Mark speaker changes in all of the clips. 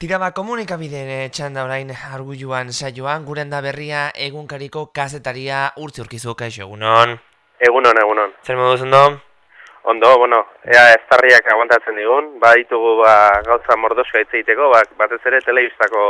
Speaker 1: Tiraba komunikabideen eh, txanda orain argulluan saioan, guren da berria egunkariko kazetaria urtzi urkizu, kaixo egunon.
Speaker 2: Egunon, egunon.
Speaker 1: Zer modu ondo?
Speaker 2: Ondo, bueno, ea estarriak aguantatzen digun, baditugu ba, gauza mordoska itzeiteko, ba, batez ere telebistako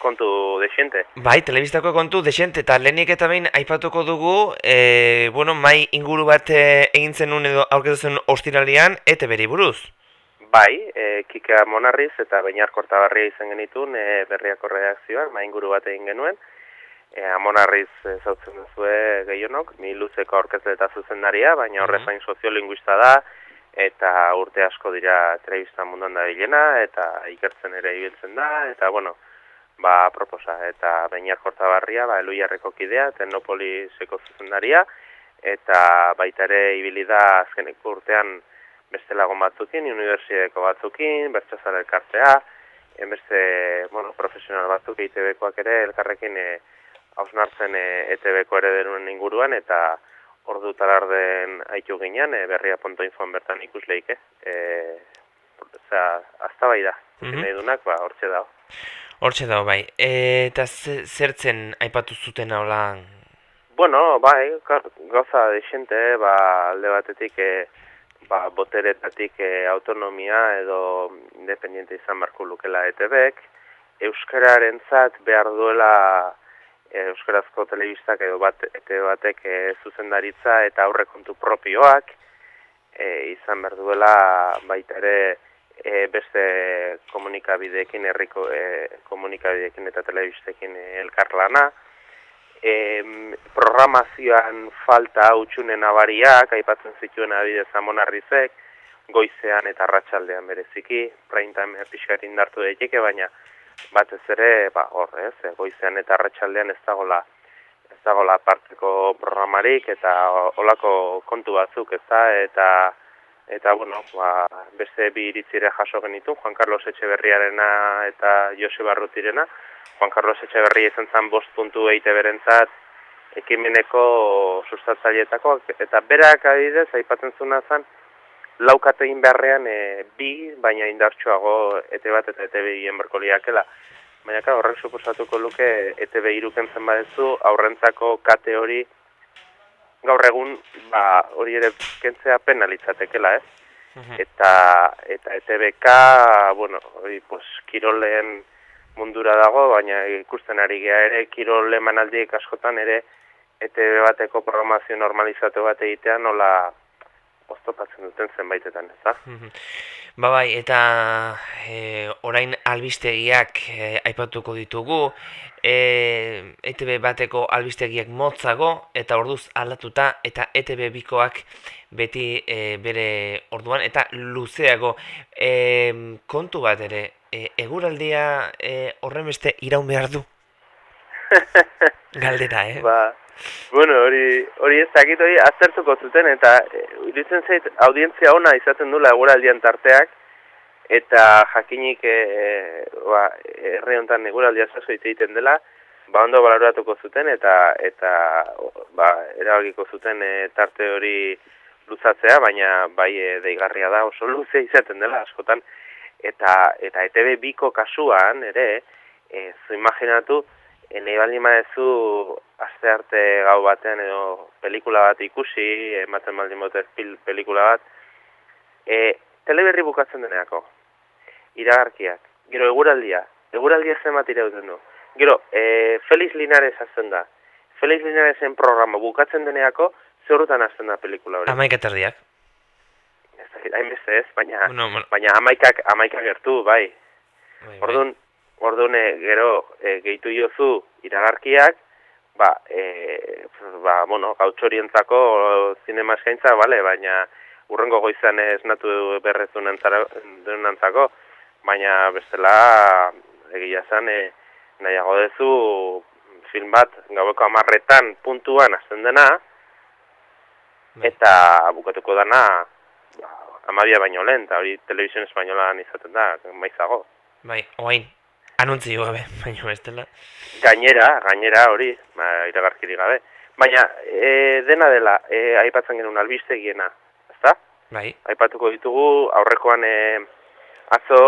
Speaker 2: kontu desiente.
Speaker 1: Bai, telebistako kontu desente eta lehenik eta behin aipatuko dugu, e, bueno, mai inguru bat eh, egin zenun edo aurkezu zen ostiralian, ete beri buruz.
Speaker 2: Bai, e, Kika Monarriz eta Beinar Kortabarria izan genitun e, berriako redakzioan, mai inguru bat egin genuen. E, Monarriz e, zautzen duzue gehionok, mi luzeko aurkezle eta zuzendaria, baina horrez hain soziolinguista da, eta urte asko dira telebista munduan da bilena, eta ikertzen ere ibiltzen da, eta bueno, ba, proposa, eta Beinar Kortabarria, ba, eluiarreko kidea, Tecnopoliseko zuzendaria, eta baita ere ibili da azkeneko urtean, beste lagun batzukin, unibertsiadeko batzukin, bertxazara elkartea, beste bueno, profesional batzuk ITB-koak ere elkarrekin e, hausnartzen e, ETB-ko ere denuen inguruan, eta ordu talarden haitu ginean, e, berria.infoan bertan ikusleike. E, Osea, azta bai da, mm -hmm. nahi dunak, ba, hortxe dago.
Speaker 1: Hortxe dago, bai. E, eta zertzen aipatu zuten hola?
Speaker 2: Bueno, bai, gauza desente, ba, alde batetik, e, ba, boteretatik e, autonomia edo independiente izan marko lukela ETBek, Euskararen zat behar duela e, Euskarazko telebistak edo bat, ete batek e, zuzendaritza eta aurrekontu propioak, e, izan behar duela baita ere e, beste komunikabideekin, herriko e, komunikabideekin eta telebistekin elkarlana, em, programazioan falta utxunen abariak, aipatzen zituen adidez amonarrizek, goizean eta arratsaldean bereziki, time pixkat indartu daiteke, baina batez ere, ba, hor, ez, goizean eta arratsaldean ez dagola ez dagola parteko programarik eta olako kontu batzuk, ez da, eta eta bueno, ba, beste bi iritzire jaso genitu, Juan Carlos Etxeberriarena eta Joseba Barrutirena, Juan Carlos Etxeberria izan zen bost puntu eite berentzat ekimeneko sustatzaietako, eta berak adidez, aipatzen zuna zen, laukate egin beharrean e, bi, baina indartsuago ete bat eta ete behien berko liakela. Baina horrek suposatuko luke ete behiruken zen badezu, aurrentzako kate hori gaur egun ba, hori ere kentzea penalitzatekela, ez? Eta, eta ETBK, bueno, hori, pues, kiroleen mundura dago, baina ikusten ari gea ere, kirol emanaldiek askotan ere, ETB bateko programazio normalizatu bat egitea nola oztopatzen duten zenbaitetan, ez da?
Speaker 1: Ba bai, eta e, orain albistegiak e, aipatuko ditugu, e, ETB bateko albistegiak motzago, eta orduz aldatuta, eta ETB bikoak beti e, bere orduan, eta luzeago e, kontu bat ere, e, eguraldia e, horren beste iraun behar du? Galdera, eh?
Speaker 2: Ba, bueno, hori, hori ez dakit hori aztertuko zuten, eta e, iruditzen zait audientzia ona izaten dula eguraldian tarteak, eta jakinik e, ba, erre honetan eguraldia zasko egiten dela, ba ondo baloratuko zuten, eta eta ba, erabakiko zuten e, tarte hori luzatzea, baina bai e, deigarria da oso luze izaten dela askotan, eta eta ETB biko kasuan ere, e, zu imaginatu, e, nahi baldin maezu aste arte gau batean edo pelikula bat ikusi, ematen baldin botez pil, pelikula bat, e, teleberri bukatzen deneako, iragarkiak, gero eguraldia, eguraldia zen bat irauten du, gero, e, Felix Linares azten da, Felix Linaresen programa bukatzen deneako, zeurutan azten da pelikula hori.
Speaker 1: Amaik eterdiak
Speaker 2: hainbeste ez, baina, bueno, baina amaikak, amaikak gertu, bai. bai, bai. Orduan, orduan eh, gero e, gehitu jozu iragarkiak, ba, e, ba bueno, gautxorientzako zinema eskaintza, bale, baina urrengo goizan ez natu berrezu nantzako, baina bestela egia zan, e, nahiago dezu film bat gaueko amarretan puntuan azten dena, bai. eta bukatuko dana amabia baino lehen, eta hori televizioen espainolan izaten da, maizago.
Speaker 1: Bai, oain, anuntzi gabe, baino ez dela.
Speaker 2: Gainera, gainera hori, ba, iragarkiri gabe. Baina, e, dena dela, e, aipatzen genuen albistegiena, ezta?
Speaker 1: Bai.
Speaker 2: Aipatuko ditugu, aurrekoan e, atzo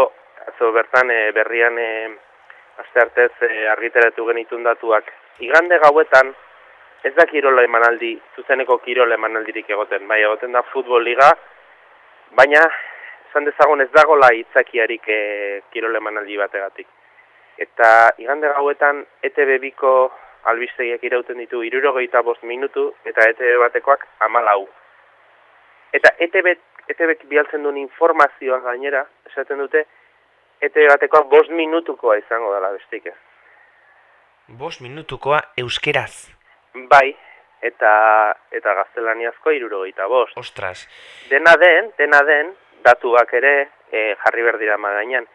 Speaker 2: atzo bertan e, berrian e, aste artez e, argiteratu genitun datuak. Igande gauetan, ez da kirola emanaldi, zuzeneko kirola emanaldirik egoten, bai egoten da futbol liga, baina, esan dezagun ez dagola itzakiarik e, kirola emanaldi bategatik. Eta igande gauetan, ETB biko albistegiak irauten ditu irurogeita bost minutu, eta ETB batekoak amalau. Eta ETB, ETB bialtzen duen informazioa gainera, esaten dute, ETB batekoa bost minutukoa izango dela bestik ez.
Speaker 1: Bost minutukoa euskeraz.
Speaker 2: Bai, eta eta gaztelaniazko irurogeita bost.
Speaker 1: Ostras.
Speaker 2: Dena den, dena den, datuak ere e, jarri berdira magainan.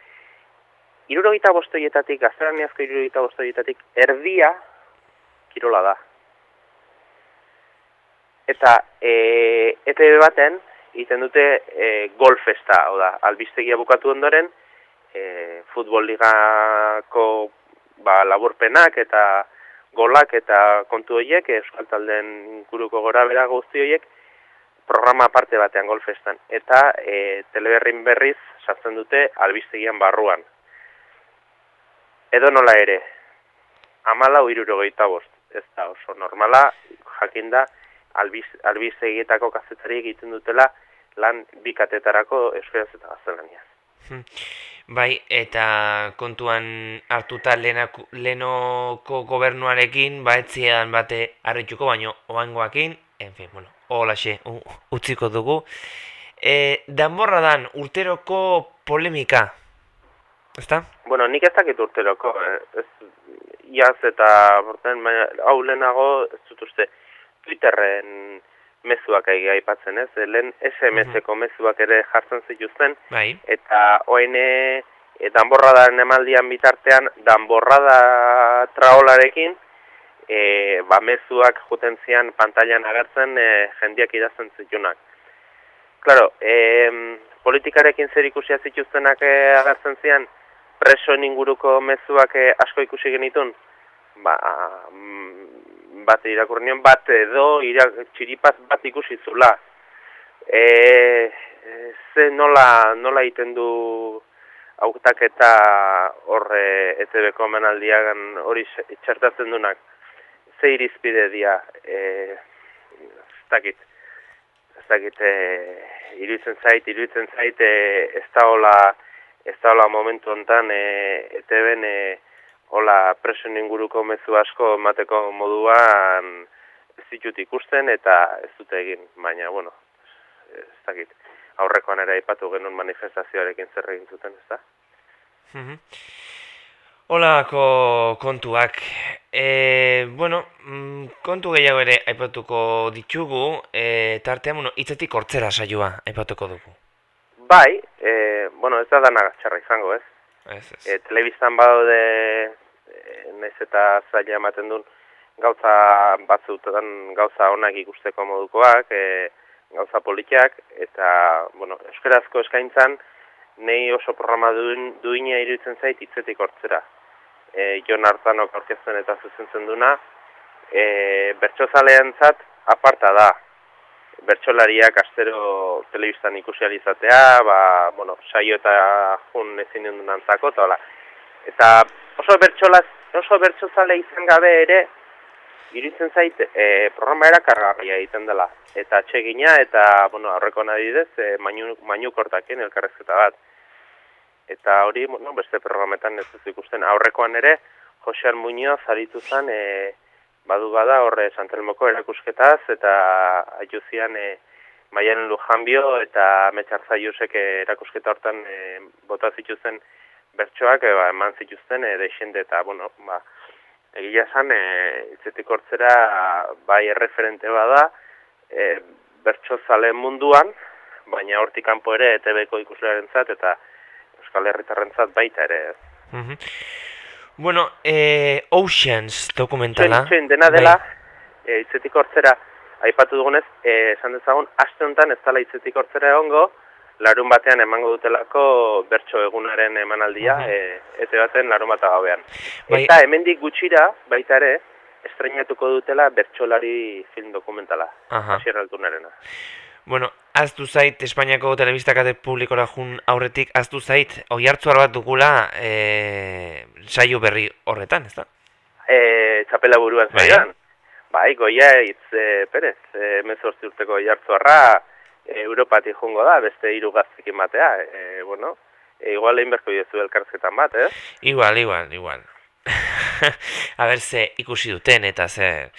Speaker 2: Irurogeita bostoietatik, gaztelaniazko irurogeita bostoietatik, erdia kirola da. Eta e, ETV baten, iten dute e, golfesta, da, albistegia bukatu ondoren, e, futbol ligako ba, laburpenak eta golak eta kontu horiek, Euskal Talden inguruko gora bera guzti horiek, programa parte batean golfestan. Eta e, teleberrin berriz sartzen dute albistegian barruan. Edo nola ere, amala uiruro bost. Ez da oso normala, jakinda, albiz, albistegietako kazetari egiten dutela lan bikatetarako euskaraz eta gaztelaniaz.
Speaker 1: Hmm. Bai, eta kontuan hartuta lehenako, lehenoko gobernuarekin, ba, etzian bate harrituko, baino, oangoakin, en fin, bueno, holaxe, utziko dugu. E, danborra dan, urteroko polemika, ezta?
Speaker 2: Bueno, nik ez dakit urteroko, eh? ez, iaz eta, borten, hau lehenago, ez dut uste, Twitterren mezuak aipatzen, ez? Lehen SMS-eko mezuak ere jartzen zituzten.
Speaker 1: Bai.
Speaker 2: Eta oen e, danborrada emaldian bitartean, danborrada traolarekin, e, ba, mezuak juten zian pantailan agertzen e, jendiak idazten zitunak. Claro, e, politikarekin zer ikusia zituztenak e, agertzen zian, preso inguruko mezuak e, asko ikusi genitun, ba, bat irakurnion bat edo irak, txiripaz bat ikusi zula. E, e, ze nola, nola iten du autak eta horre ETB-ko menaldiagan hori txertatzen dunak. Ze irizpide dia, e, ez dakit, ez dakit, e, iruditzen zait, iruditzen zait, e, ez da hola, ez da momentu hontan e, ETB-en, e, hola presioen inguruko mezu asko emateko moduan ez ditut ikusten eta ez dute egin, baina, bueno, ez dakit, aurrekoan ere aipatu genuen manifestazioarekin zer egin zuten, ez da?
Speaker 1: Mhm. Holako kontuak, e, bueno, mm, kontu gehiago ere aipatuko ditugu, e, tartean, bueno, itzetik hortzera saioa aipatuko dugu.
Speaker 2: Bai, e, bueno, ez da dana txarra izango, ez?
Speaker 1: Ez, ez.
Speaker 2: E, telebiztan badaude e, nez eta zaila ematen duen gauza batzutan gauza onak ikusteko modukoak, e, gauza politiak, eta, bueno, euskarazko eskaintzan, nei oso programa duin, duina iruditzen zait hitzetik hortzera. E, Jon Artanok aurkezten eta zuzentzen duna, e, bertxozalean zat, aparta da. Bertxolariak astero telebistan ikusializatea, ba, bueno, saio eta jun ezin duen antzako, eta Eta oso bertsolaz, oso bertsozale izan gabe ere, iritzen zait, e, programa erakargarria egiten dela. Eta atsegina eta, bueno, aurreko nahi didez, e, mainu, mainu kortakin elkarrezketa bat. Eta hori, bueno, beste programetan ez dut ikusten. Aurrekoan ere, Josean Muñoz zaritu zen, e, badu bada horre Santelmoko erakusketaz, eta aiuzian e, Maian Lujanbio eta Metxarza Jusek erakusketa hortan e, bota zituzen bertsoak e, ba, eman zituzten e, deixende eta, bueno, ba, egia esan, e, itzetik hortzera bai erreferente bada, e, bertso zale munduan, baina hortik kanpo ere ETB-ko ikuslearen zat, eta Euskal Herritarren zat baita ere.
Speaker 1: Mm Bueno, e, Oceans dokumentala.
Speaker 2: Txoin, dena dela, bai. e, itzetik hortzera, aipatu dugunez, e, esan dezagun, aste honetan ez dela itzetik hortzera egongo, larun batean emango dutelako bertso egunaren emanaldia, uh -huh. e, ete baten larun bat agabean. Bai. Eta hemendik gutxira, baita ere, estrenatuko dutela bertsolari film dokumentala,
Speaker 1: uh -huh. Bueno, aztu zait, Espainiako telebistakate publikora jun aurretik, aztu zait, oi hartzu bat dukula e, saio berri horretan, ez da?
Speaker 2: E, txapela buruan
Speaker 1: Bai.
Speaker 2: zaidan. Bai, goia hitz e, perez, e, mezortzi urteko jartzuarra e, Europatik jungo da, beste hiru gaztekin batea. E, bueno, e, igual egin berko diezu elkarzketan bat, ez?
Speaker 1: Igual, igual, igual. A ber, ze ikusi duten eta ze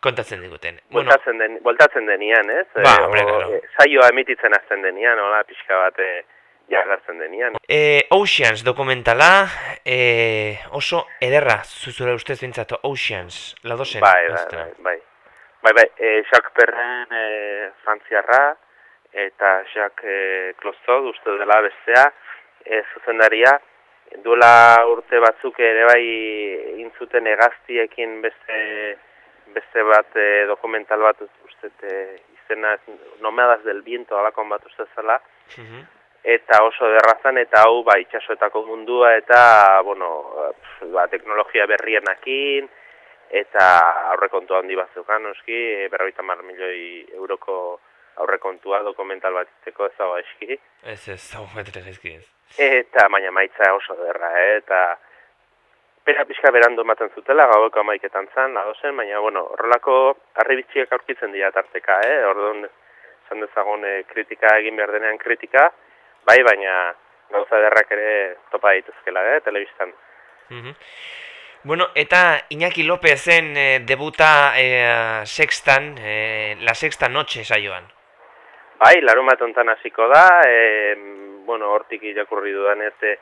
Speaker 1: kontatzen diguten. Bueno,
Speaker 2: den, voltatzen denian, ez?
Speaker 1: Ba,
Speaker 2: E,
Speaker 1: hombre, claro.
Speaker 2: e, saioa emititzen azten denian, hola, pixka bat e, jargartzen denian.
Speaker 1: e, Oceans dokumentala e, oso ederra, zuzure ustez bintzatu, Oceans, laudozen.
Speaker 2: Bai, bai, bai, bai. Bai, bai, e, Jacques Perren e, frantziarra, eta Jacques e, Clostot, uste dela bestea, e, zuzendaria, duela urte batzuk ere bai intzuten egaztiekin beste, beste bat e, dokumental bat uste e, izena Nomadas del Viento alakon bat uste zela,
Speaker 1: Mhm.
Speaker 2: eta oso derrazan eta hau ba itsasoetako mundua eta bueno pf, ba, teknologia berrienakin eta aurrekontu handi bat zeukan noski 50 milioi euroko aurrekontua dokumental bat izteko ez dago eski
Speaker 1: Ez ez, gaizki ez.
Speaker 2: Eta baina maitza oso derra eh? eta pera pixka berandu ematen zutela gaueko amaiketan zan, zen, baina bueno, horrelako arribitxiak aurkitzen dira tarteka, eh? orduan esan dezagun eh, kritika egin behar denean kritika, bai, baina gauza derrak ere topa dituzkela, eh, telebistan.
Speaker 1: Mhm. Bueno, eta Iñaki Lopezen e, debuta e, sextan, e, la sexta noche saioan.
Speaker 2: Bai, larun bat ontan hasiko da, e, bueno, hortik irakurri dudan ez, e,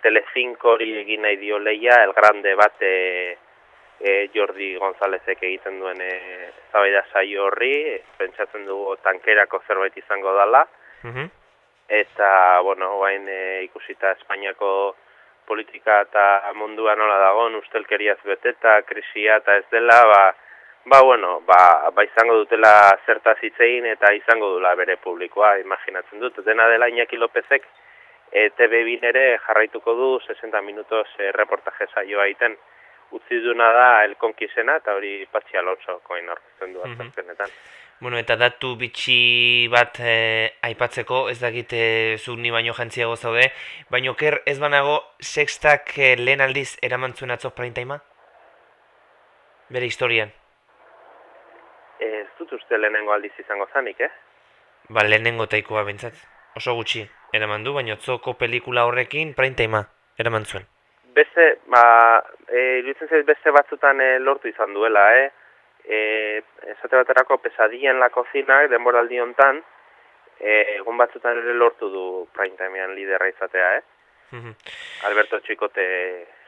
Speaker 2: Telecinco hori egin nahi dio leia, el grande bat e, e, Jordi Gonzálezek egiten duen e, zabaida saio horri, pentsatzen dugu tankerako zerbait izango dala,
Speaker 1: Mhm.
Speaker 2: eta, bueno, guain e, ikusita Espainiako politika eta mundua nola dagoen, ustelkeriaz beteta, krisia eta ez dela, ba, ba bueno, ba, ba izango dutela zertaz hitzein eta izango dula bere publikoa, imaginatzen dut. Dena dela Iñaki Lopezek e, TV bin ere jarraituko du 60 minutos e, reportaje saioa egiten. Utzi duna da El Konkisena eta hori Patxi Alonso koin aurkezten du
Speaker 1: Mhm.
Speaker 2: azkenetan.
Speaker 1: Bueno, eta datu bitxi bat e, aipatzeko, ez dakit e, zuk ni baino jantziago zaude, baino ker ez banago sextak e, lehen aldiz eraman zuen atzo prime timea? Bere historian.
Speaker 2: Dut uste lehenengo aldiz izango zanik, eh?
Speaker 1: Ba, lehenengo taikoa bentsat. Oso gutxi eraman du, baina atzoko pelikula horrekin prime timea eraman zuen.
Speaker 2: Beste, ba, e, iruditzen zait beste batzutan e, lortu izan duela, eh? E, esate baterako pesadilla en la cocina, denboraldi hontan, e, egun batzutan ere lortu du prime timean liderra izatea, eh?
Speaker 1: Mhm.
Speaker 2: Alberto Txikote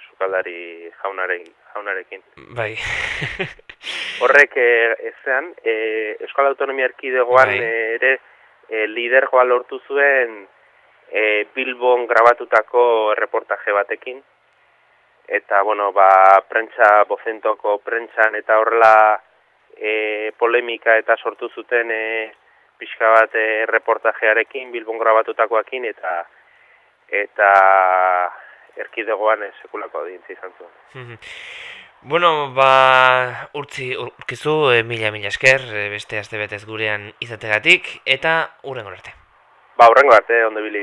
Speaker 2: sukaldari jaunare, jaunarekin.
Speaker 1: Bai.
Speaker 2: Horrek e, ezean, e, Euskal Autonomia Erkidegoan
Speaker 1: Bai.
Speaker 2: ere e, lidergoa lortu zuen e, Bilbon grabatutako reportaje batekin. Eta, bueno, ba, prentsa, bozentoko prentsan eta horrela e, polemika eta sortu zuten e, pixka bat e, reportajearekin, Bilbon grabatutakoakin, eta eta erkidegoan sekulako dintzi izan zuen.
Speaker 1: Bueno, ba, urtzi urkizu, e, mila mila esker, e, beste aste betez gurean izategatik, eta urrengo arte.
Speaker 2: Ba, horrengo arte, ondo bili.